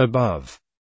above.